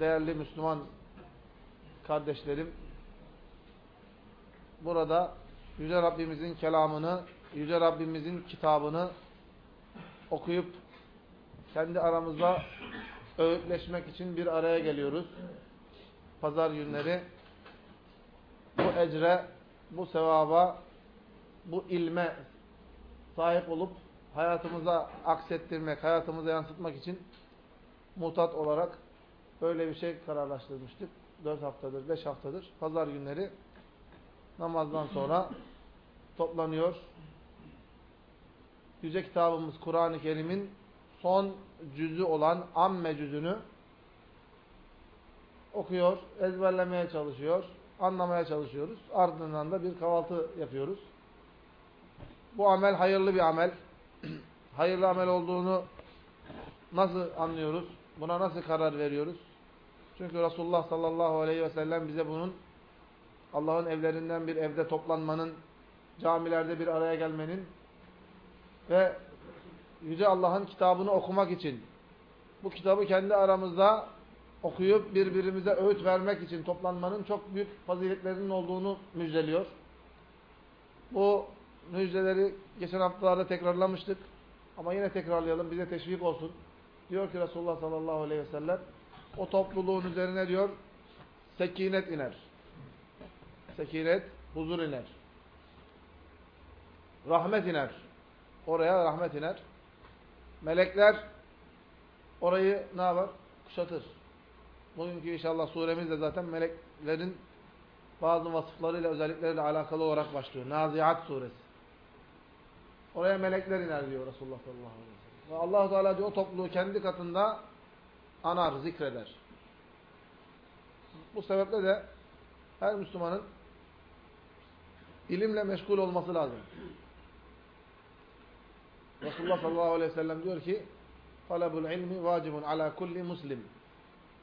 değerli Müslüman kardeşlerim, burada Yüce Rabbimizin kelamını, Yüce Rabbimizin kitabını okuyup kendi aramızda öğütleşmek için bir araya geliyoruz. Pazar günleri bu ecre, bu sevaba, bu ilme sahip olup hayatımıza aksettirmek, hayatımıza yansıtmak için mutat olarak böyle bir şey kararlaştırmıştık. 4 haftadır, 5 haftadır. Pazar günleri namazdan sonra toplanıyor. Yüce kitabımız Kur'an-ı Kerim'in son cüzü olan amme cüzünü okuyor, ezberlemeye çalışıyor, anlamaya çalışıyoruz. Ardından da bir kahvaltı yapıyoruz. Bu amel hayırlı bir amel. hayırlı amel olduğunu nasıl anlıyoruz? Buna nasıl karar veriyoruz? Çünkü Resulullah sallallahu aleyhi ve sellem bize bunun Allah'ın evlerinden bir evde toplanmanın, camilerde bir araya gelmenin ve Yüce Allah'ın kitabını okumak için, bu kitabı kendi aramızda okuyup birbirimize öğüt vermek için toplanmanın çok büyük faziletlerinin olduğunu müjdeliyor. Bu müjdeleri geçen haftalarda tekrarlamıştık. Ama yine tekrarlayalım, bize teşvik olsun. Diyor ki Resulullah sallallahu aleyhi ve sellem, o topluluğun üzerine diyor, sekinet iner. Sekinet, huzur iner. Rahmet iner. Oraya rahmet iner. Melekler orayı ne yapar? Kuşatır. Bugünkü inşallah suremiz de zaten meleklerin bazı vasıflarıyla, özellikleriyle alakalı olarak başlıyor. Naziat suresi. Oraya melekler iner diyor Resulullah sallallahu aleyhi ve sellem. Ve allah Teala diyor o topluluğu kendi katında anar, zikreder. Bu sebeple de her Müslümanın ilimle meşgul olması lazım. Resulullah sallallahu aleyhi ve sellem diyor ki talabul ilmi vacibun ala kulli muslim.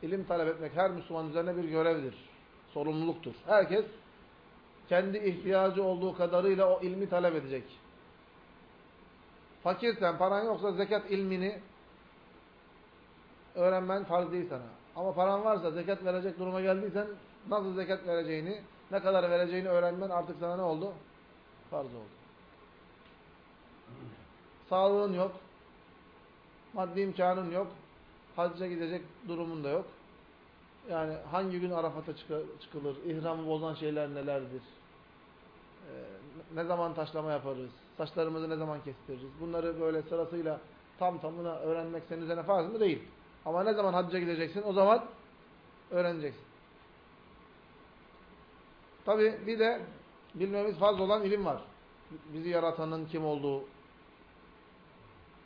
İlim talep etmek her Müslüman üzerine bir görevdir. Sorumluluktur. Herkes kendi ihtiyacı olduğu kadarıyla o ilmi talep edecek. Fakirsen, paran yoksa zekat ilmini öğrenmen farz değil sana. Ama paran varsa, zekat verecek duruma geldiysen nasıl zekat vereceğini, ne kadar vereceğini öğrenmen artık sana ne oldu? Farz oldu. Sağlığın yok. Maddi imkanın yok. Hacca gidecek durumun da yok. Yani hangi gün Arafat'a çıkılır? İhramı bozan şeyler nelerdir? Ee, ne zaman taşlama yaparız? Saçlarımızı ne zaman kestiririz? Bunları böyle sırasıyla tam tamına öğrenmek senin üzerine farz mı? Değil. Ama ne zaman hacca gideceksin? O zaman öğreneceksin. Tabi bir de bilmemiz fazla olan ilim var. Bizi yaratanın kim olduğu,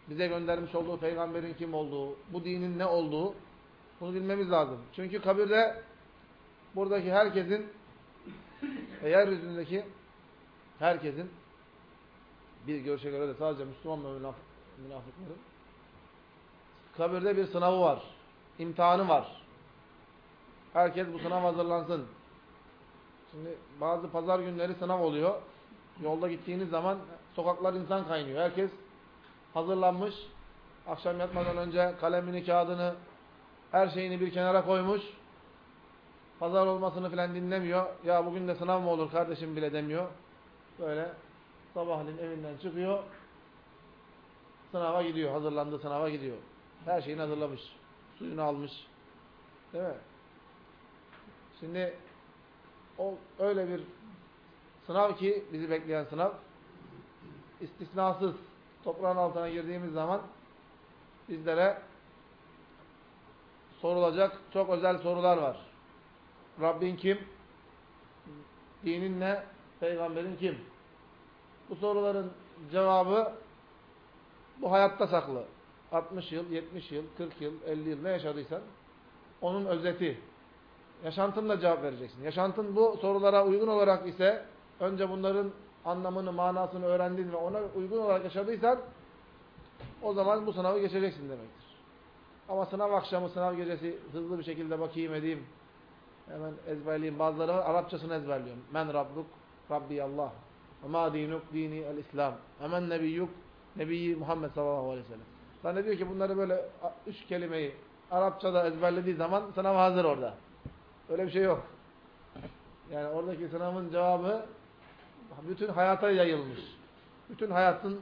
bize göndermiş olduğu peygamberin kim olduğu, bu dinin ne olduğu bunu bilmemiz lazım. Çünkü kabirde buradaki herkesin ve yeryüzündeki herkesin bir görüşe göre de sadece Müslüman ve münafıkların kabirde bir sınavı var. imtihanı var. Herkes bu sınav hazırlansın. Şimdi bazı pazar günleri sınav oluyor. Yolda gittiğiniz zaman sokaklar insan kaynıyor. Herkes hazırlanmış. Akşam yatmadan önce kalemini, kağıdını, her şeyini bir kenara koymuş. Pazar olmasını filan dinlemiyor. Ya bugün de sınav mı olur kardeşim bile demiyor. Böyle sabahleyin evinden çıkıyor. Sınava gidiyor. Hazırlandı sınava gidiyor. Her şeyini hazırlamış. Suyunu almış. Değil mi? Şimdi o öyle bir sınav ki bizi bekleyen sınav istisnasız toprağın altına girdiğimiz zaman bizlere sorulacak çok özel sorular var. Rabbin kim? Dinin ne? Peygamberin kim? Bu soruların cevabı bu hayatta saklı. 60 yıl, 70 yıl, 40 yıl, 50 yıl ne yaşadıysan onun özeti. Yaşantınla cevap vereceksin. Yaşantın bu sorulara uygun olarak ise önce bunların anlamını, manasını öğrendin ve ona uygun olarak yaşadıysan o zaman bu sınavı geçeceksin demektir. Ama sınav akşamı, sınav gecesi hızlı bir şekilde bakayım edeyim. Hemen ezberleyeyim. Bazıları Arapçasını ezberliyorum. Men Rabbuk, Rabbi Allah. Ve ma dinuk, dini el-İslam. Hemen nebiyyuk, Nebiyyi Muhammed sallallahu aleyhi ve sellem. Zannediyor ki bunları böyle üç kelimeyi Arapçada ezberlediği zaman sınav hazır orada. Öyle bir şey yok. Yani oradaki sınavın cevabı bütün hayata yayılmış. Bütün hayatın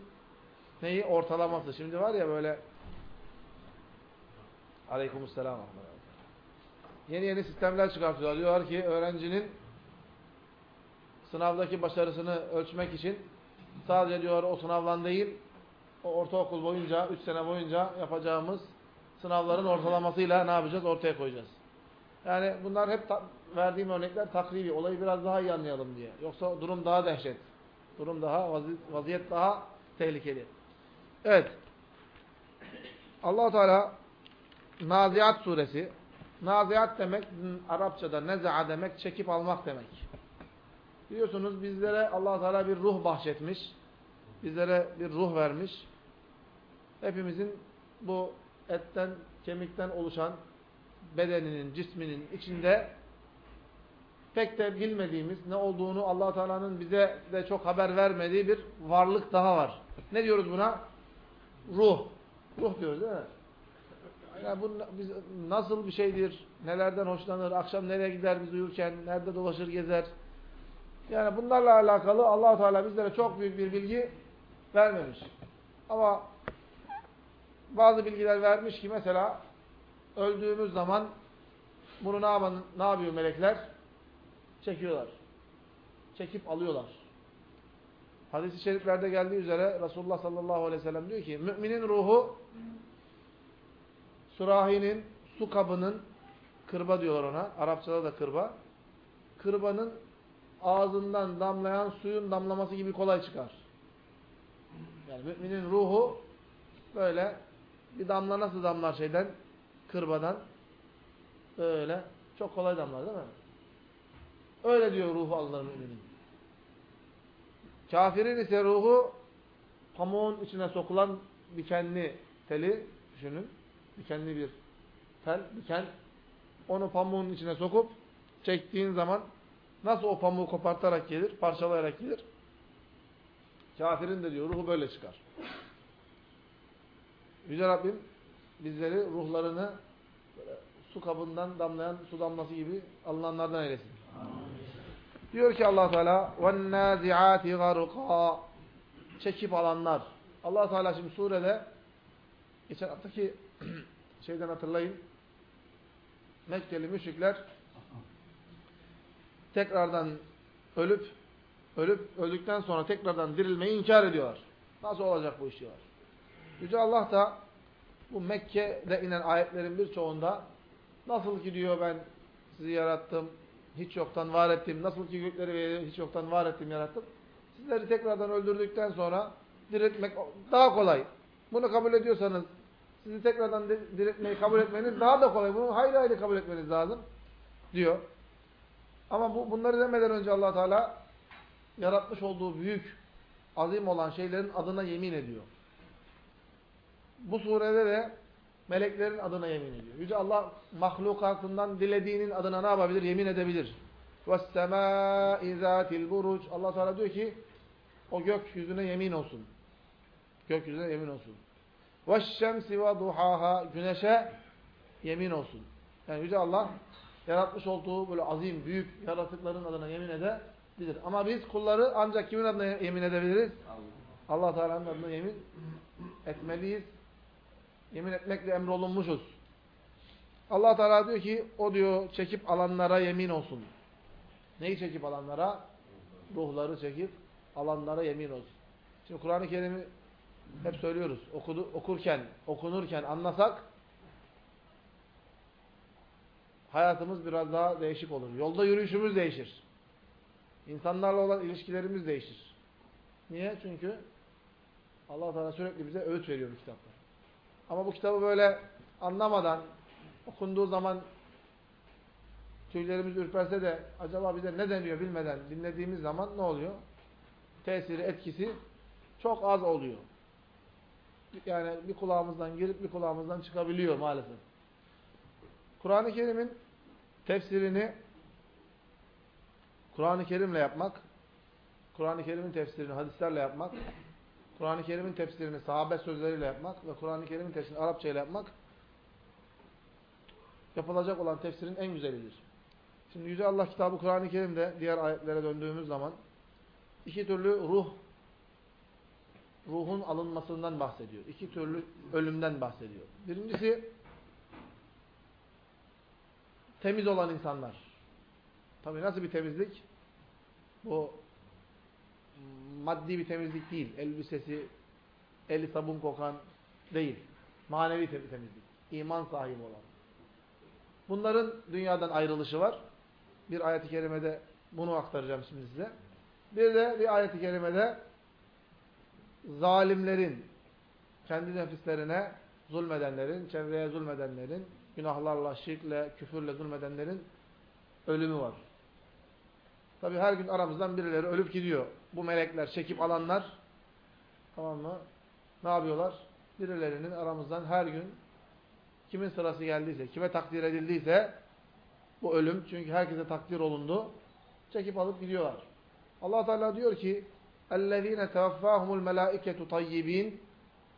neyi? Ortalaması. Şimdi var ya böyle Aleykümselam. Yeni yeni sistemler çıkartıyorlar. Diyorlar ki öğrencinin sınavdaki başarısını ölçmek için sadece diyor o sınavdan değil, o ortaokul boyunca, 3 sene boyunca yapacağımız sınavların ortalamasıyla ne yapacağız? Ortaya koyacağız. Yani bunlar hep verdiğim örnekler takribi. Olayı biraz daha iyi anlayalım diye. Yoksa durum daha dehşet. Durum daha, vaziyet daha tehlikeli. Evet. allah Teala Naziat suresi. Naziat demek Arapçada neza'a demek çekip almak demek. Biliyorsunuz bizlere allah Teala bir ruh bahşetmiş. Bizlere bir ruh vermiş. Hepimizin bu etten, kemikten oluşan bedeninin, cisminin içinde pek de bilmediğimiz, ne olduğunu allah Teala'nın bize de çok haber vermediği bir varlık daha var. Ne diyoruz buna? Ruh. Ruh diyoruz değil mi? Yani bu nasıl bir şeydir? Nelerden hoşlanır? Akşam nereye gider biz uyurken? Nerede dolaşır gezer? Yani bunlarla alakalı allah Teala bizlere çok büyük bir bilgi vermemiş. Ama bazı bilgiler vermiş ki mesela öldüğümüz zaman bunu ne, yapan, ne yapıyor melekler? Çekiyorlar. Çekip alıyorlar. Hadis-i şeriflerde geldiği üzere Resulullah sallallahu aleyhi ve sellem diyor ki müminin ruhu sürahinin, su kabının kırba diyorlar ona. Arapçada da kırba. Kırbanın ağzından damlayan suyun damlaması gibi kolay çıkar. Yani müminin ruhu böyle bir damla nasıl damlar şeyden? Kırbadan. Böyle. Çok kolay damlar değil mi? Öyle diyor ruhu alınır müminin. Kafirin ise ruhu pamuğun içine sokulan dikenli teli düşünün. Dikenli bir tel, diken. Onu pamuğun içine sokup çektiğin zaman nasıl o pamuğu kopartarak gelir, parçalayarak gelir? Kafirin de diyor ruhu böyle çıkar. Yüce Rabbim bizleri ruhlarını su kabından damlayan su damlası gibi alınanlardan eylesin. Diyor ki Allah Teala "Ven-naziati çekip alanlar. Allah Teala şimdi surede geçen haftaki şeyden hatırlayın. Mekkeli müşrikler tekrardan ölüp ölüp öldükten sonra tekrardan dirilmeyi inkar ediyorlar. Nasıl olacak bu iş diyorlar. Yüce Allah da bu Mekke'de inen ayetlerin birçoğunda nasıl ki diyor ben sizi yarattım, hiç yoktan var ettim, nasıl ki gökleri ve hiç yoktan var ettim, yarattım. Sizleri tekrardan öldürdükten sonra diriltmek daha kolay. Bunu kabul ediyorsanız sizi tekrardan diriltmeyi kabul etmeniz daha da kolay. Bunu hayli hayli kabul etmeniz lazım diyor. Ama bu, bunları demeden önce allah Teala yaratmış olduğu büyük, azim olan şeylerin adına yemin ediyor. Bu surede de meleklerin adına yemin ediyor. Yüce Allah mahlukatından dilediğinin adına ne yapabilir? Yemin edebilir. وَالسَّمَاءِ ذَاتِ الْبُرُجِ Allah Teala diyor ki o gökyüzüne yemin olsun. Gökyüzüne yemin olsun. وَالشَّمْسِ وَضُحَاهَا Güneşe yemin olsun. Yani Yüce Allah yaratmış olduğu böyle azim, büyük yaratıkların adına yemin edebilir. Ama biz kulları ancak kimin adına yemin edebiliriz? Allah, Allah Teala'nın adına yemin etmeliyiz. Yemin etmekle emrolunmuşuz. Allah Teala diyor ki o diyor çekip alanlara yemin olsun. Neyi çekip alanlara? Ruhları çekip alanlara yemin olsun. Şimdi Kur'an-ı Kerim'i hep söylüyoruz. Okudu, okurken, okunurken anlasak hayatımız biraz daha değişik olur. Yolda yürüyüşümüz değişir. İnsanlarla olan ilişkilerimiz değişir. Niye? Çünkü Allah Teala sürekli bize öğüt veriyor bu kitapta. Ama bu kitabı böyle anlamadan, okunduğu zaman tüylerimiz ürperse de acaba bize ne deniyor bilmeden dinlediğimiz zaman ne oluyor? Tesiri, etkisi çok az oluyor. Yani bir kulağımızdan girip bir kulağımızdan çıkabiliyor maalesef. Kur'an-ı Kerim'in tefsirini Kur'an-ı Kerim'le yapmak, Kur'an-ı Kerim'in tefsirini hadislerle yapmak, Kur'an-ı Kerim'in tefsirini sahabe sözleriyle yapmak ve Kur'an-ı Kerim'in tefsirini Arapça ile yapmak yapılacak olan tefsirin en güzelidir. Şimdi Yüce Allah kitabı Kur'an-ı Kerim'de diğer ayetlere döndüğümüz zaman iki türlü ruh ruhun alınmasından bahsediyor. İki türlü ölümden bahsediyor. Birincisi temiz olan insanlar. Tabii nasıl bir temizlik? Bu maddi bir temizlik değil. Elbisesi, eli sabun kokan değil. Manevi temizlik. İman sahibi olan. Bunların dünyadan ayrılışı var. Bir ayet-i kerimede bunu aktaracağım şimdi size. Bir de bir ayet-i kerimede zalimlerin, kendi nefislerine zulmedenlerin, çevreye zulmedenlerin, günahlarla, şirkle, küfürle zulmedenlerin ölümü var. Tabi her gün aramızdan birileri ölüp gidiyor. Bu melekler çekip alanlar tamam mı? Ne yapıyorlar? Birilerinin aramızdan her gün kimin sırası geldiyse, kime takdir edildiyse bu ölüm çünkü herkese takdir olundu. Çekip alıp gidiyorlar. Allah Teala diyor ki: "Ellezine tevaffahumul melaiketu tayyibin."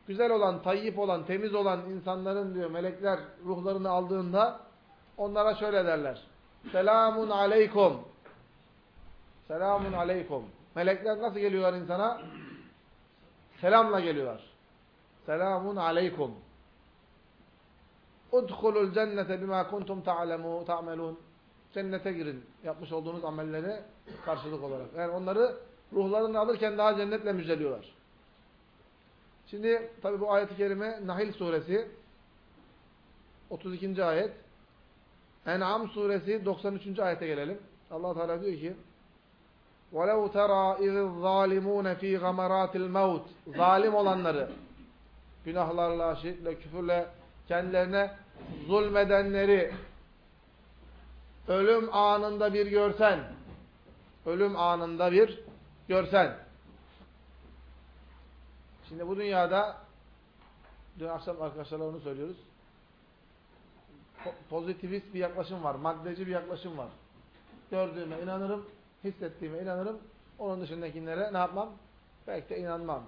Güzel olan, tayyip olan, temiz olan insanların diyor melekler ruhlarını aldığında onlara şöyle derler. Selamun aleykum. Selamun aleykum. Melekler nasıl geliyorlar insana? Selamla geliyorlar. Selamun aleykum. Udhulul cennete bima kuntum ta'melun. Cennete girin. Yapmış olduğunuz amelleri karşılık olarak. Yani onları ruhlarını alırken daha cennetle müjdeliyorlar. Şimdi tabi bu ayet-i kerime Nahil suresi 32. ayet. En'am suresi 93. ayete gelelim. Allah Teala diyor ki: وَلَوْ تَرَى اِذِ الظَّالِمُونَ ف۪ي غَمَرَاتِ الْمَوْتِ Zalim olanları, günahlarla, şirkle, küfürle kendilerine zulmedenleri ölüm anında bir görsen, ölüm anında bir görsen. Şimdi bu dünyada, dün akşam arkadaşlarla onu söylüyoruz, pozitivist bir yaklaşım var, maddeci bir yaklaşım var. Gördüğüme inanırım, hissettiğime inanırım, onun dışındakilere ne yapmam? Belki de inanmam.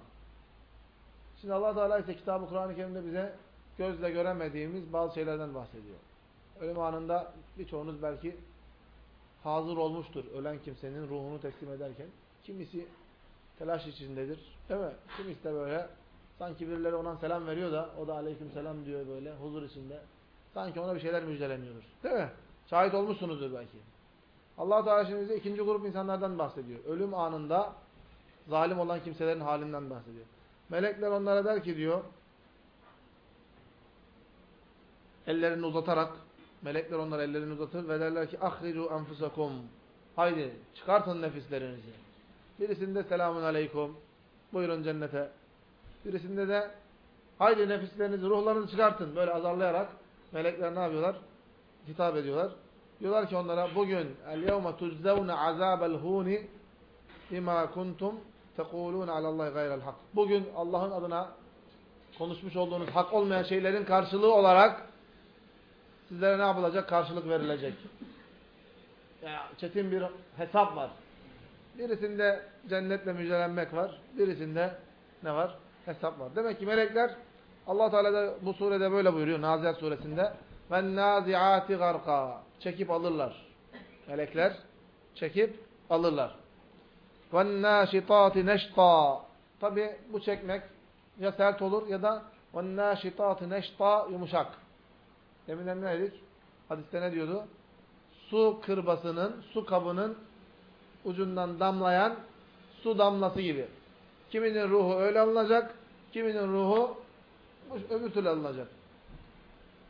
Şimdi allah Teala ise kitabı Kur'an-ı Kerim'de bize gözle göremediğimiz bazı şeylerden bahsediyor. Ölüm anında birçoğunuz belki hazır olmuştur ölen kimsenin ruhunu teslim ederken. Kimisi telaş içindedir. Değil mi? Kimisi de böyle sanki birileri ona selam veriyor da o da aleyküm selam diyor böyle huzur içinde. Sanki ona bir şeyler müjdeleniyordur. Değil mi? Şahit olmuşsunuzdur belki. Allah Teala şimdi bize ikinci grup insanlardan bahsediyor. Ölüm anında zalim olan kimselerin halinden bahsediyor. Melekler onlara der ki diyor ellerini uzatarak melekler onlara ellerini uzatır ve derler ki ahricu enfusakum haydi çıkartın nefislerinizi. Birisinde selamun aleyküm buyurun cennete. Birisinde de haydi nefislerinizi, ruhlarınızı çıkartın. Böyle azarlayarak melekler ne yapıyorlar? Hitap ediyorlar. Diyorlar ki onlara bugün el yevme tujzevne azabel huni bima kuntum tekulun alallahi gayrel hak. Bugün Allah'ın adına konuşmuş olduğunuz hak olmayan şeylerin karşılığı olarak sizlere ne yapılacak? Karşılık verilecek. Ya, çetin bir hesap var. Birisinde cennetle müjdelenmek var. Birisinde ne var? Hesap var. Demek ki melekler Allah Teala da bu surede böyle buyuruyor Nazihat suresinde. Ve naziati garka Çekip alırlar. Melekler çekip alırlar. Ve naşitati neşta. Tabi bu çekmek ya sert olur ya da ve naşitati neşta yumuşak. Deminden ne dedik? Hadiste ne diyordu? Su kırbasının, su kabının ucundan damlayan su damlası gibi. Kiminin ruhu öyle alınacak, kiminin ruhu öbür türlü alınacak.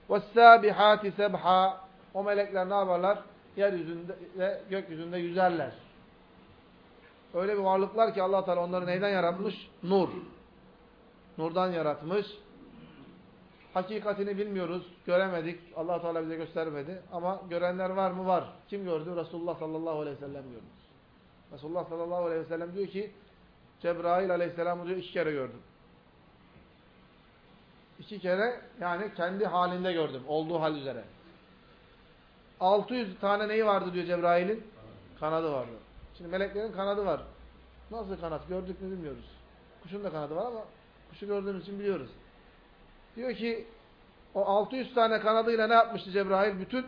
وَالسَّابِحَاتِ سَبْحًا o melekler ne yaparlar? Yeryüzünde ve gökyüzünde yüzerler. Öyle bir varlıklar ki allah Teala onları neyden yaratmış? Nur. Nurdan yaratmış. Hakikatini bilmiyoruz, göremedik. allah Teala bize göstermedi. Ama görenler var mı? Var. Kim gördü? Resulullah sallallahu aleyhi ve sellem gördü. Resulullah sallallahu aleyhi ve sellem diyor ki Cebrail aleyhisselamı diyor iki kere gördüm. İki kere yani kendi halinde gördüm. Olduğu hal üzere. 600 tane neyi vardı diyor Cebrail'in? Kanadı vardı. Şimdi meleklerin kanadı var. Nasıl kanat? Gördük mü bilmiyoruz. Kuşun da kanadı var ama kuşu gördüğümüz için biliyoruz. Diyor ki O 600 tane kanadıyla ne yapmıştı Cebrail? Bütün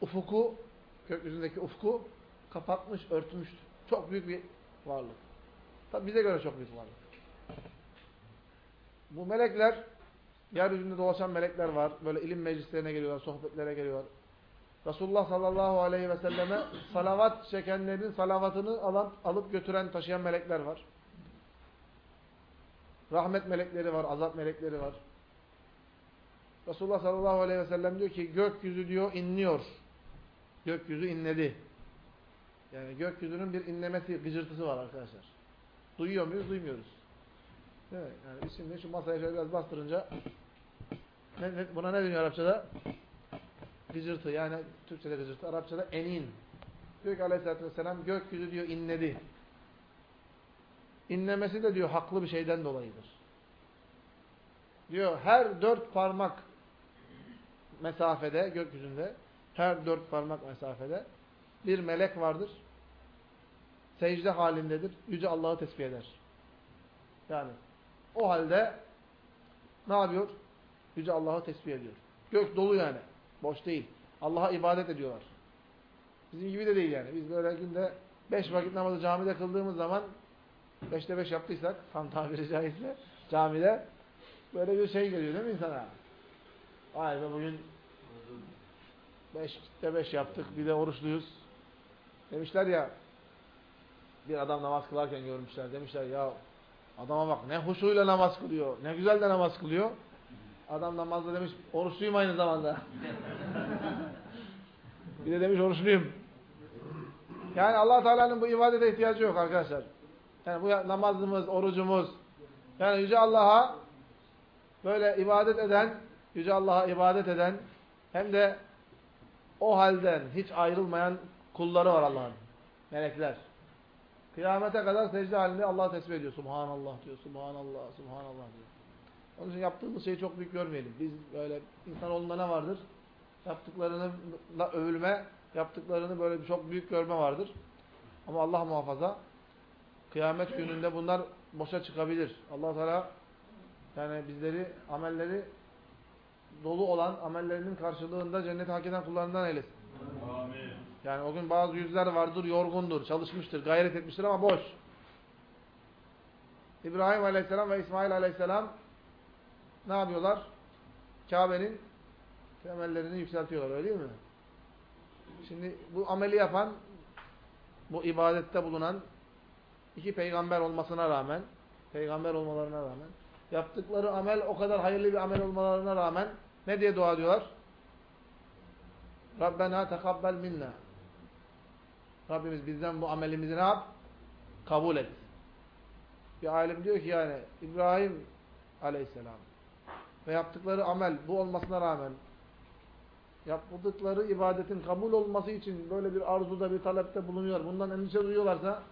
ufuku, gökyüzündeki ufku kapatmış, örtmüştü. Çok büyük bir varlık. Tabi bize göre çok büyük varlık. Bu melekler, yeryüzünde dolaşan melekler var. Böyle ilim meclislerine geliyorlar, sohbetlere geliyorlar. Resulullah sallallahu aleyhi ve selleme salavat çekenlerin salavatını alan, alıp götüren, taşıyan melekler var. Rahmet melekleri var, azap melekleri var. Resulullah sallallahu aleyhi ve sellem diyor ki gökyüzü diyor inliyor. Gökyüzü inledi. Yani gökyüzünün bir inlemesi, gıcırtısı var arkadaşlar. Duyuyor muyuz? Duymuyoruz. Değil? Yani biz şimdi şu masaya şöyle biraz bastırınca ne, ne, buna ne deniyor Arapçada? Gıcırtı. Yani Türkçe'de gıcırtı. Arapçada enin. Diyor ki aleyhissalatü vesselam gökyüzü diyor inledi. İnlemesi de diyor haklı bir şeyden dolayıdır. Diyor her dört parmak mesafede gökyüzünde her dört parmak mesafede bir melek vardır. Secde halindedir. Yüce Allah'ı tesbih eder. Yani o halde ne yapıyor? Yüce Allah'ı tesbih ediyor. Gök dolu yani. Boş değil. Allah'a ibadet ediyorlar. Bizim gibi de değil yani. Biz böyle günde beş vakit namazı camide kıldığımız zaman beşte beş yaptıysak tam tabiri caizse camide böyle bir şey geliyor değil mi insana? Vay be bugün beşte beş yaptık bir de oruçluyuz. Demişler ya bir adam namaz kılarken görmüşler. Demişler ya adama bak ne huşuyla namaz kılıyor. Ne güzel de namaz kılıyor. Adam namazda demiş oruçluyum aynı zamanda. bir de demiş oruçluyum. Yani allah Teala'nın bu ibadete ihtiyacı yok arkadaşlar. Yani bu namazımız, orucumuz. Yani Yüce Allah'a böyle ibadet eden, Yüce Allah'a ibadet eden hem de o halden hiç ayrılmayan kulları var Allah'ın. Melekler. Kıyamete kadar secde halinde Allah'ı tesbih ediyor. Subhanallah diyor. Subhanallah, Subhanallah diyor. Onun için yaptığımız şeyi çok büyük görmeyelim. Biz böyle insanoğlunda ne vardır? Yaptıklarını övülme, yaptıklarını böyle çok büyük görme vardır. Ama Allah muhafaza kıyamet gününde bunlar boşa çıkabilir. Allah Teala yani bizleri amelleri dolu olan amellerinin karşılığında cennet hak eden kullarından eylesin. Amin. Yani o gün bazı yüzler vardır, yorgundur, çalışmıştır, gayret etmiştir ama boş. İbrahim Aleyhisselam ve İsmail Aleyhisselam ne yapıyorlar? Kabe'nin temellerini yükseltiyorlar, öyle değil mi? Şimdi bu ameli yapan, bu ibadette bulunan iki peygamber olmasına rağmen, peygamber olmalarına rağmen, yaptıkları amel o kadar hayırlı bir amel olmalarına rağmen ne diye dua ediyorlar? Rabbena tekabbel minna. Rabbimiz bizden bu amelimizi ne yap? Kabul et. Bir alim diyor ki yani İbrahim aleyhisselam ve yaptıkları amel bu olmasına rağmen yaptıkları ibadetin kabul olması için böyle bir arzuda, bir talepte bulunuyor. Bundan endişe duyuyorlarsa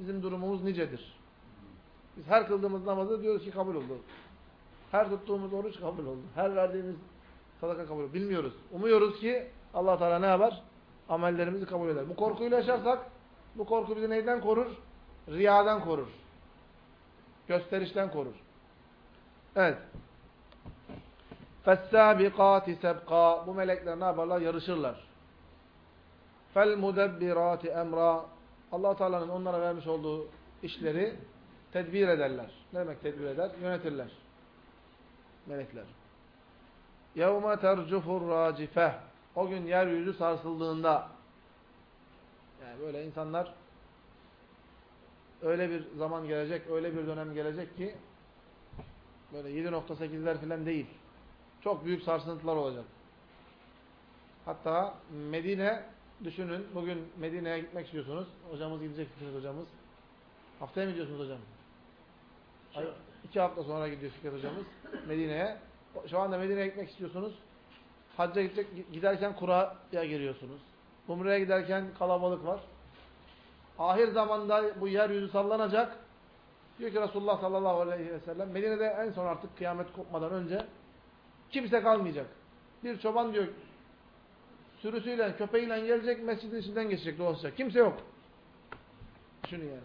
bizim durumumuz nicedir. Biz her kıldığımız namazı diyoruz ki kabul oldu. Her tuttuğumuz oruç kabul oldu. Her verdiğimiz sadaka kabul oldu. Bilmiyoruz. Umuyoruz ki allah Teala ne yapar? Amellerimizi kabul eder. Bu korkuyla yaşarsak bu korku bizi neyden korur? Riyadan korur. Gösterişten korur. Evet. فَالسَّابِقَاتِ سَبْقًا Bu melekler ne yaparlar? Yarışırlar. فَالْمُدَبِّرَاتِ اَمْرًا allah Teala'nın onlara vermiş olduğu işleri tedbir ederler. Ne demek tedbir eder? Yönetirler. Melekler. يَوْمَ تَرْجُفُ الرَّاجِفَةِ o gün yeryüzü sarsıldığında yani böyle insanlar öyle bir zaman gelecek, öyle bir dönem gelecek ki böyle 7.8'ler falan değil. Çok büyük sarsıntılar olacak. Hatta Medine düşünün. Bugün Medine'ye gitmek istiyorsunuz. Hocamız gideceksiniz hocamız. Haftaya mı gidiyorsunuz hocam? Ay, iki hafta sonra gidiyor Fikret hocamız Medine'ye. Şu anda Medine'ye gitmek istiyorsunuz. Hacca gidecek, giderken kuraya giriyorsunuz. Umre'ye giderken kalabalık var. Ahir zamanda bu yeryüzü sallanacak. Diyor ki Resulullah sallallahu aleyhi ve sellem Medine'de en son artık kıyamet kopmadan önce kimse kalmayacak. Bir çoban diyor sürüsüyle, köpeğiyle gelecek, mescidin içinden geçecek, dolaşacak. Kimse yok. Düşünün yani.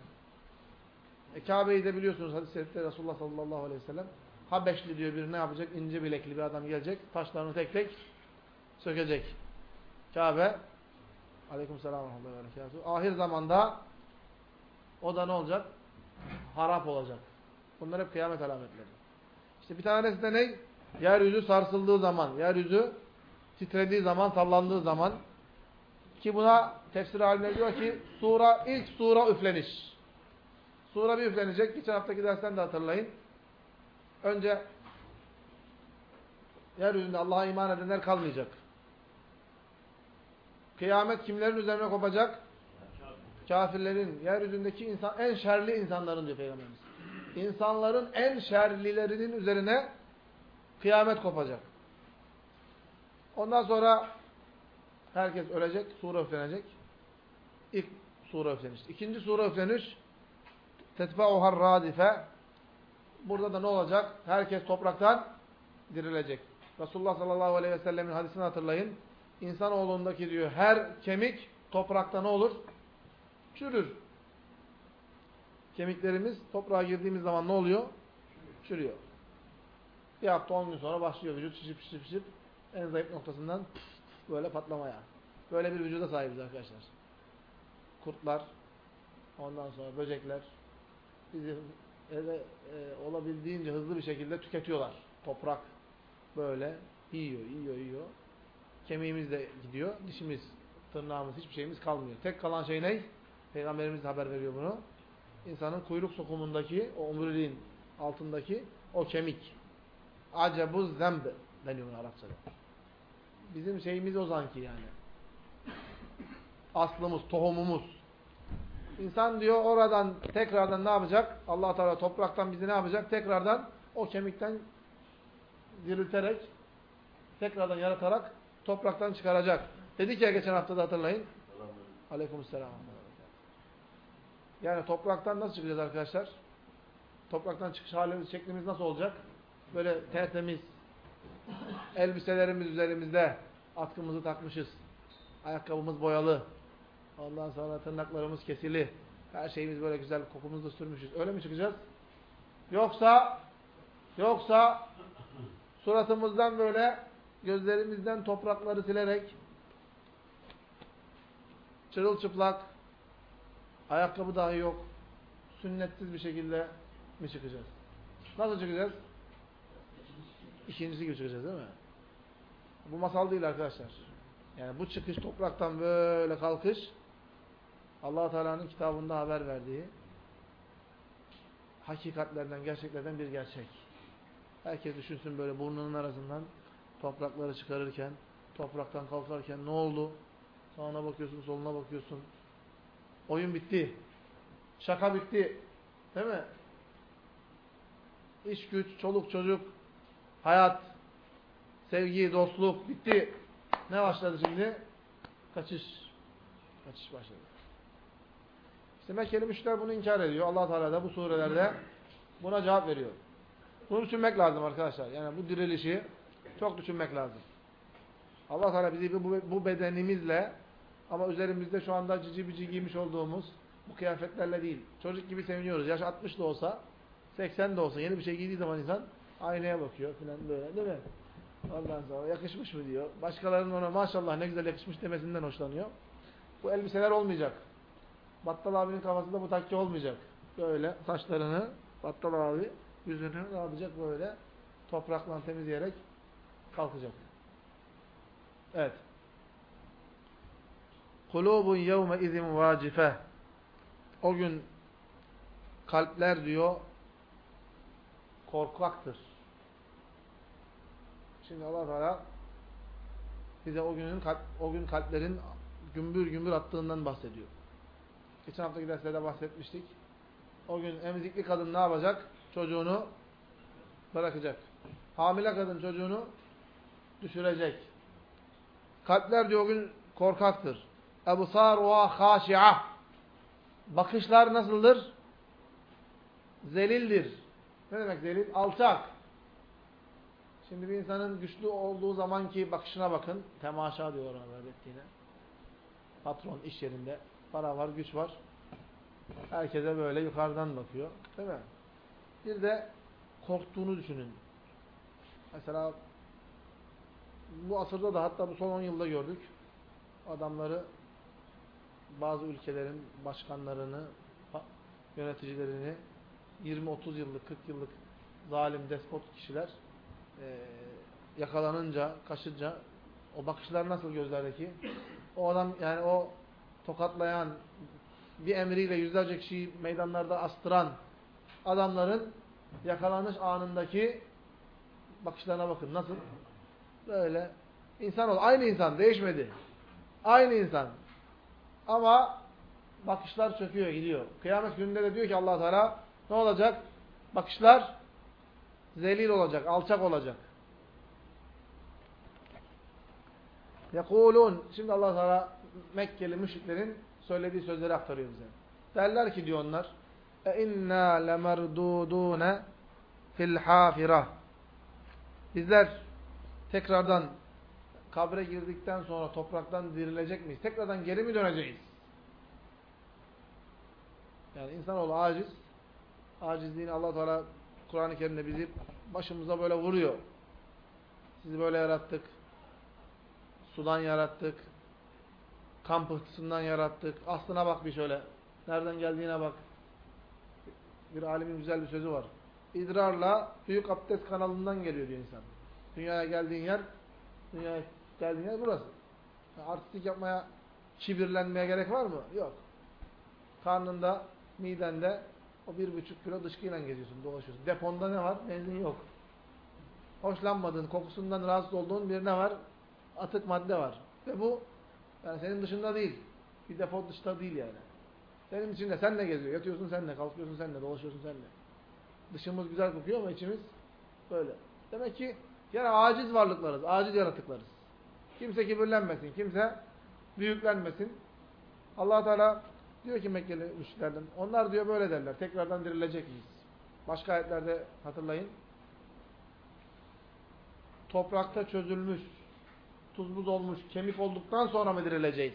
E, Kabe'yi de biliyorsunuz hadis-i şerifte Resulullah sallallahu aleyhi ve sellem Habeşli diyor bir ne yapacak? İnce bilekli bir adam gelecek. Taşlarını tek tek sökecek. Kabe Aleyküm selam Ahir zamanda o da ne olacak? Harap olacak. Bunlar hep kıyamet alametleri. İşte bir tanesi de ne? Yeryüzü sarsıldığı zaman, yeryüzü titrediği zaman, sallandığı zaman ki buna tefsir haline diyor ki sura, ilk sura üfleniş. Sura bir üflenecek. Geçen haftaki dersten de hatırlayın. Önce yeryüzünde Allah'a iman edenler kalmayacak. Kıyamet kimlerin üzerine kopacak? Kafirlerin, yeryüzündeki insan, en şerli insanların diyor Peygamberimiz. İnsanların en şerlilerinin üzerine kıyamet kopacak. Ondan sonra herkes ölecek, sura üflenecek. İlk sura üfleniş. İkinci sura üfleniş tetba'uhar radife Burada da ne olacak? Herkes topraktan dirilecek. Resulullah sallallahu aleyhi ve sellemin hadisini hatırlayın. İnsanoğlundaki diyor her kemik toprakta ne olur? Çürür. Kemiklerimiz toprağa girdiğimiz zaman ne oluyor? Çürüyor. Bir hafta on gün sonra başlıyor vücut şişip şişip şişip en zayıf noktasından böyle patlamaya. Böyle bir vücuda sahibiz arkadaşlar. Kurtlar, ondan sonra böcekler bizi ele, e, olabildiğince hızlı bir şekilde tüketiyorlar. Toprak böyle yiyor, yiyor, yiyor. Kemiğimiz de gidiyor. Dişimiz, tırnağımız, hiçbir şeyimiz kalmıyor. Tek kalan şey ne? Peygamberimiz de haber veriyor bunu. İnsanın kuyruk sokumundaki, o omuriliğin altındaki o kemik. Acebu zemb deniyor Arapçada. Bizim şeyimiz o zanki yani. Aslımız, tohumumuz. İnsan diyor oradan tekrardan ne yapacak? allah Teala topraktan bizi ne yapacak? Tekrardan o kemikten dirilterek, tekrardan yaratarak topraktan çıkaracak. Dedik ya geçen hafta da hatırlayın. Aleykümselam. Yani topraktan nasıl çıkacağız arkadaşlar? Topraktan çıkış halimiz, şeklimiz nasıl olacak? Böyle tertemiz, elbiselerimiz üzerimizde, atkımızı takmışız, ayakkabımız boyalı, ondan sonra tırnaklarımız kesili, her şeyimiz böyle güzel, kokumuzu sürmüşüz. Öyle mi çıkacağız? Yoksa, yoksa suratımızdan böyle gözlerimizden toprakları silerek çırılçıplak ayakkabı dahi yok sünnetsiz bir şekilde mi çıkacağız? Nasıl çıkacağız? İkincisi gibi çıkacağız değil mi? Bu masal değil arkadaşlar. Yani bu çıkış topraktan böyle kalkış allah Teala'nın kitabında haber verdiği hakikatlerden, gerçeklerden bir gerçek. Herkes düşünsün böyle burnunun arasından toprakları çıkarırken, topraktan kalkarken ne oldu? Sağına bakıyorsun, soluna bakıyorsun. Oyun bitti. Şaka bitti. Değil mi? İş güç, çoluk çocuk, hayat, sevgi, dostluk bitti. Ne başladı şimdi? Kaçış. Kaçış başladı. İşte Mekkeli müşriler bunu inkar ediyor. allah Teala da bu surelerde buna cevap veriyor. Bunu düşünmek lazım arkadaşlar. Yani bu dirilişi çok düşünmek lazım. Allah Teala bizi bu, bu bedenimizle ama üzerimizde şu anda cici bici giymiş olduğumuz bu kıyafetlerle değil. Çocuk gibi seviniyoruz. Yaş 60 da olsa, 80 de olsa yeni bir şey giydiği zaman insan aynaya bakıyor filan böyle değil mi? Ondan sonra yakışmış mı diyor. Başkalarının ona maşallah ne güzel yakışmış demesinden hoşlanıyor. Bu elbiseler olmayacak. Battal abinin kafasında bu takke olmayacak. Böyle saçlarını Battal abi yüzünü ne yapacak böyle toprakla temizleyerek kalkacak. Evet. Kulubun yevme izin vacife. O gün kalpler diyor korkaktır. Şimdi Allah Teala bize o günün o gün kalplerin gümbür gümbür attığından bahsediyor. Geçen haftaki derslerde bahsetmiştik. O gün emzikli kadın ne yapacak? Çocuğunu bırakacak. Hamile kadın çocuğunu düşürecek. Kalpler diyor gün korkaktır. Ebsar ve haşi'a. Bakışlar nasıldır? Zelildir. Ne demek zelil? Alçak. Şimdi bir insanın güçlü olduğu zamanki bakışına bakın. Temaşa diyor ona ettiğine. Patron iş yerinde. Para var, güç var. Herkese böyle yukarıdan bakıyor. Değil mi? Bir de korktuğunu düşünün. Mesela bu asırda da hatta bu son 10 yılda gördük. Adamları bazı ülkelerin başkanlarını, yöneticilerini 20-30 yıllık, 40 yıllık zalim, despot kişiler e, yakalanınca, kaşınca o bakışlar nasıl gözlerdeki? O adam yani o tokatlayan, bir emriyle yüzlerce kişiyi meydanlarda astıran adamların yakalanış anındaki bakışlarına bakın. Nasıl? Böyle. insan ol. Aynı insan. Değişmedi. Aynı insan. Ama bakışlar çöküyor, gidiyor. Kıyamet gününde de diyor ki allah Teala ne olacak? Bakışlar zelil olacak, alçak olacak. Yekulun. Şimdi allah Teala Mekkeli müşriklerin söylediği sözleri aktarıyor bize. Derler ki diyor onlar e inna lemerdudune fil hafira. Bizler tekrardan kabre girdikten sonra topraktan dirilecek miyiz? Tekrardan geri mi döneceğiz? Yani insanoğlu aciz. Acizliğini allah Teala Kur'an-ı Kerim'de bizi başımıza böyle vuruyor. Sizi böyle yarattık. Sudan yarattık. Kan pıhtısından yarattık. Aslına bak bir şöyle. Nereden geldiğine bak. Bir alimin güzel bir sözü var. İdrarla büyük abdest kanalından geliyor diyor insan. Dünyaya geldiğin yer, dünyaya geldiğin yer burası. Yani artistik yapmaya, kibirlenmeye gerek var mı? Yok. Karnında, midende o bir buçuk kilo dışkıyla geziyorsun, dolaşıyorsun. Deponda ne var? Benzin yok. Hoşlanmadığın, kokusundan rahatsız olduğun bir ne var? Atık madde var. Ve bu yani senin dışında değil. Bir depo dışta değil yani. Senin içinde sen de geziyor. Yatıyorsun sen de, kalkıyorsun sen de, dolaşıyorsun sen de. Dışımız güzel kokuyor ama içimiz böyle. Demek ki yani aciz varlıklarız, aciz yaratıklarız. Kimse kibirlenmesin, kimse büyüklenmesin. allah Teala diyor ki Mekkeli müşriklerden, onlar diyor böyle derler, tekrardan dirilecek miyiz? Başka ayetlerde hatırlayın. Toprakta çözülmüş, tuz buz olmuş, kemik olduktan sonra mı dirileceğiz?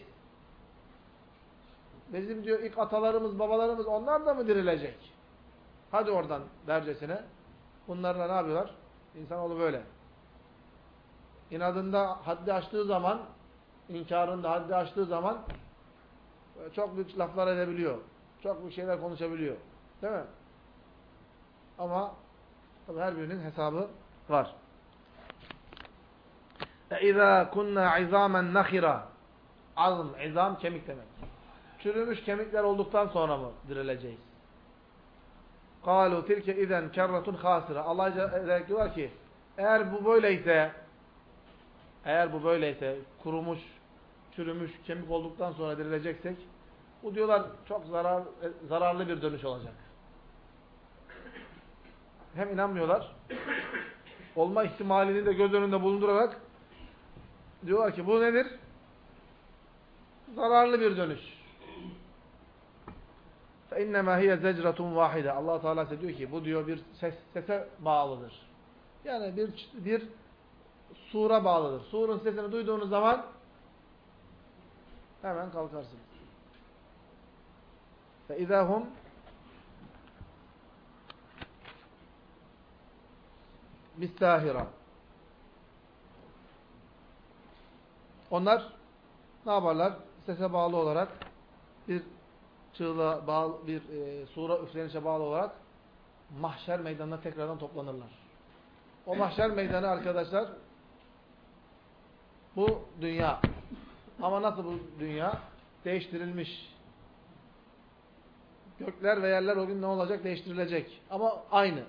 Bizim diyor ilk atalarımız, babalarımız onlar da mı dirilecek? Hadi oradan dercesine. Bunlarla ne yapıyorlar? İnsanoğlu böyle İnadında haddi aştığı zaman, inkarında haddi aştığı zaman çok büyük laflar edebiliyor. Çok büyük şeyler konuşabiliyor. Değil mi? Ama tabi her birinin hesabı var. اِذَا كُنَّا عِظَامًا نَخِرًا Azm, izam kemik demek. Çürümüş kemikler olduktan sonra mı dirileceğiz? قَالُوا تِلْكَ اِذَنْ كَرَّةٌ خَاسِرًا Allah diyor ki eğer bu böyleyse eğer bu böyleyse kurumuş, çürümüş, kemik olduktan sonra dirileceksek bu diyorlar çok zarar, zararlı bir dönüş olacak. Hem inanmıyorlar olma ihtimalini de göz önünde bulundurarak diyorlar ki bu nedir? Zararlı bir dönüş. فَاِنَّمَا هِيَ زَجْرَةٌ وَاحِدَ allah Teala ise diyor ki bu diyor bir ses, sese bağlıdır. Yani bir, bir sura bağlıdır. Surun sesini duyduğunuz zaman hemen kalkarsınız. فَاِذَا هُمْ بِالسَّاهِرَةِ Onlar ne yaparlar? Sese bağlı olarak bir çığlığa bağlı, bir e, sura üflenişe bağlı olarak mahşer meydanına tekrardan toplanırlar. O mahşer meydanı arkadaşlar bu dünya. Ama nasıl bu dünya? Değiştirilmiş. Gökler ve yerler o gün ne olacak? Değiştirilecek. Ama aynı.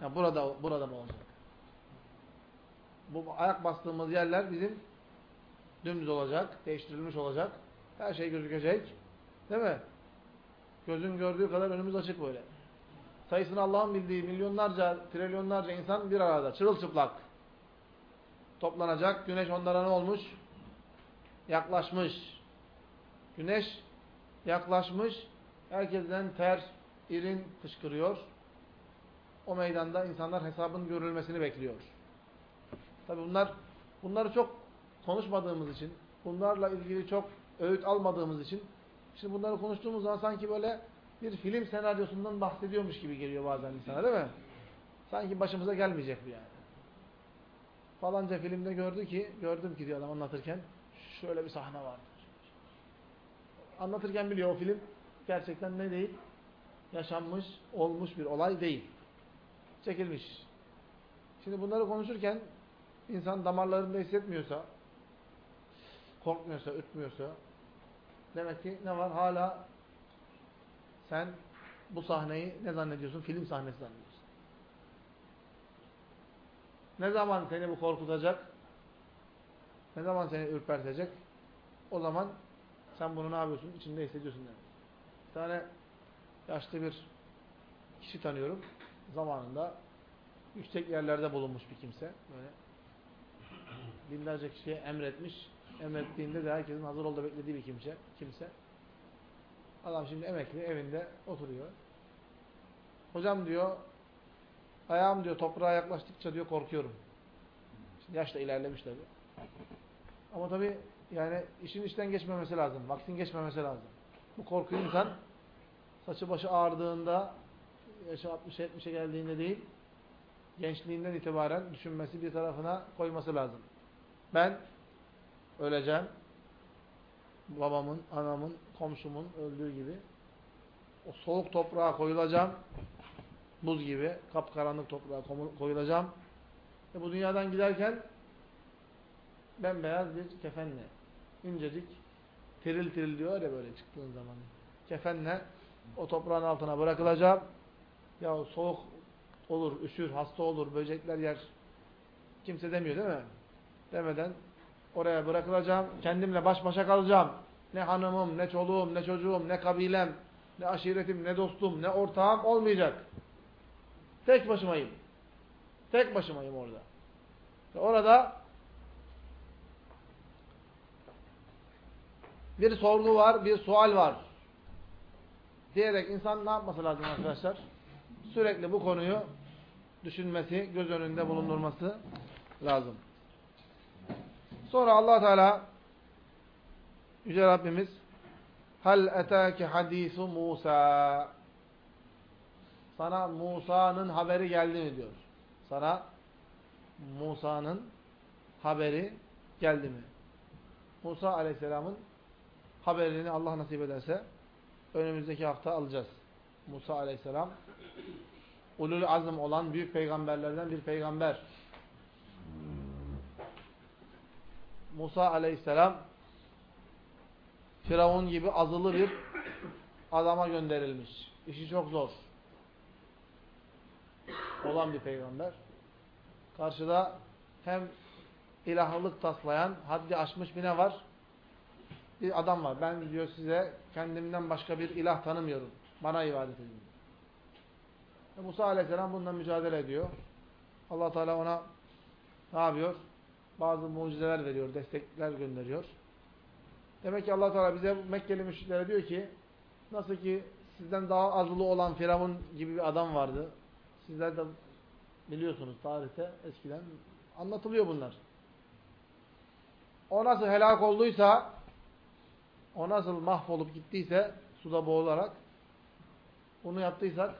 Yani burada burada mı olacak? Bu ayak bastığımız yerler bizim dümdüz olacak, değiştirilmiş olacak. Her şey gözükecek. Değil mi? Gözün gördüğü kadar önümüz açık böyle. Sayısını Allah'ın bildiği milyonlarca, trilyonlarca insan bir arada, çırılçıplak toplanacak. Güneş onlara ne olmuş? Yaklaşmış. Güneş yaklaşmış. Herkesten ter, irin fışkırıyor. O meydanda insanlar hesabın görülmesini bekliyor. Tabi bunlar bunları çok konuşmadığımız için, bunlarla ilgili çok öğüt almadığımız için Şimdi bunları konuştuğumuz zaman sanki böyle bir film senaryosundan bahsediyormuş gibi geliyor bazen insana değil mi? Sanki başımıza gelmeyecek bu yani. Falanca filmde gördü ki, gördüm ki diyor adam anlatırken, şöyle bir sahne vardı. Anlatırken biliyor o film gerçekten ne değil? Yaşanmış, olmuş bir olay değil. Çekilmiş. Şimdi bunları konuşurken insan damarlarında hissetmiyorsa, korkmuyorsa, ürkmüyorsa demek ki ne var? Hala sen bu sahneyi ne zannediyorsun? Film sahnesi zannediyorsun. Ne zaman seni bu korkutacak? Ne zaman seni ürpertecek? O zaman sen bunu ne yapıyorsun? İçinde hissediyorsun demek. Bir tane yaşlı bir kişi tanıyorum. Zamanında yüksek yerlerde bulunmuş bir kimse. Böyle binlerce kişiye emretmiş. Emrettiğinde de herkesin hazır olduğu beklediği bir kimse. kimse. Adam şimdi emekli evinde oturuyor. Hocam diyor ayağım diyor toprağa yaklaştıkça diyor korkuyorum. Şimdi yaş da ilerlemiş tabi. Ama tabi yani işin işten geçmemesi lazım. Vaktin geçmemesi lazım. Bu korku insan saçı başı ağardığında yaşı 60'a 70'e geldiğinde değil gençliğinden itibaren düşünmesi bir tarafına koyması lazım. Ben öleceğim. Babamın, anamın, komşumun öldüğü gibi o soğuk toprağa koyulacağım. Buz gibi kapkaranlık toprağa koyulacağım. Ve bu dünyadan giderken bembeyaz bir kefenle incecik tiril tiril diyor ya böyle çıktığın zaman. Kefenle o toprağın altına bırakılacağım. Ya soğuk olur, üşür, hasta olur, böcekler yer. Kimse demiyor değil mi? Demeden oraya bırakılacağım. Kendimle baş başa kalacağım. Ne hanımım, ne çoluğum, ne çocuğum, ne kabilem, ne aşiretim, ne dostum, ne ortağım olmayacak. Tek başımayım. Tek başımayım orada. Orada bir sorgu var, bir sual var. Diyerek insan ne yapması lazım arkadaşlar? Sürekli bu konuyu düşünmesi, göz önünde bulundurması lazım. Sonra allah Teala Yüce Rabbimiz Hal etâke hadîsu Musa Sana Musa'nın haberi geldi mi diyor. Sana Musa'nın haberi geldi mi? Musa Aleyhisselam'ın haberini Allah nasip ederse önümüzdeki hafta alacağız. Musa Aleyhisselam ulul azm olan büyük peygamberlerden bir peygamber. Musa Aleyhisselam Firavun gibi azılı bir adama gönderilmiş. İşi çok zor. Olan bir peygamber. Karşıda hem ilahlık taslayan, haddi aşmış bir ne var? Bir adam var. Ben diyor size kendimden başka bir ilah tanımıyorum. Bana ibadet edin. Ve Musa Aleyhisselam bununla mücadele ediyor. allah Teala ona ne yapıyor? Bazı mucizeler veriyor, destekler gönderiyor. Demek ki allah Teala bize Mekkeli müşriklere diyor ki nasıl ki sizden daha azılı olan Firavun gibi bir adam vardı. Sizler de biliyorsunuz tarihte eskiden anlatılıyor bunlar. O nasıl helak olduysa o nasıl mahvolup gittiyse suda boğularak onu yaptıysak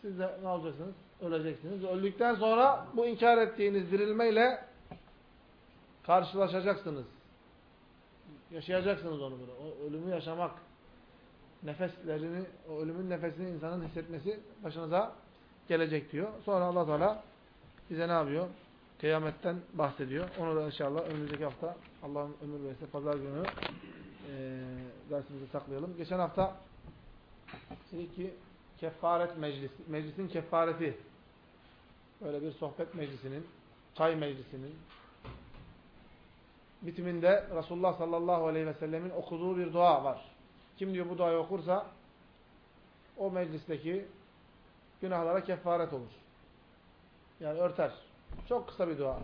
siz de ne olacaksınız? Öleceksiniz. Öldükten sonra bu inkar ettiğiniz dirilmeyle karşılaşacaksınız. Yaşayacaksınız onu bunu. O ölümü yaşamak, nefeslerini, o ölümün nefesini insanın hissetmesi başınıza gelecek diyor. Sonra Allah Teala bize ne yapıyor? Kıyametten bahsediyor. Onu da inşallah önümüzdeki hafta Allah'ın ömür verirse pazar günü e, dersimizi saklayalım. Geçen hafta dedik ki kefaret meclisi, meclisin kefareti böyle bir sohbet meclisinin, çay meclisinin bitiminde Resulullah sallallahu aleyhi ve sellemin okuduğu bir dua var. Kim diyor bu duayı okursa o meclisteki günahlara kefaret olur. Yani örter. Çok kısa bir dua.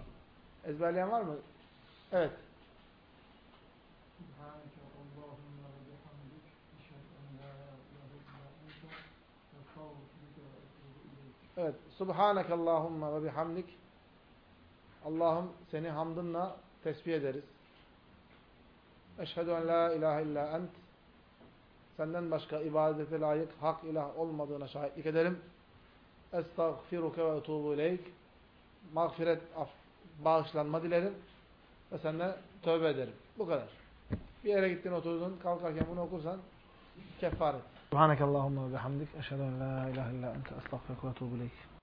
Ezberleyen var mı? Evet. Evet. Subhanakallahumma ve bihamdik. Allah'ım seni hamdınla tesbih ederiz. Eşhedü en la ilahe illa ent. Senden başka ibadete layık hak ilah olmadığına şahitlik ederim. Estağfiruke ve etubu ileyk. Mağfiret, af, bağışlanma dilerim. Ve senden tövbe ederim. Bu kadar. Bir yere gittin oturdun kalkarken bunu okursan kefaret. Subhanakallahumma ve bihamdik. Eşhedü en la ilahe illa ente estağfiruke ve etûbü ileyk.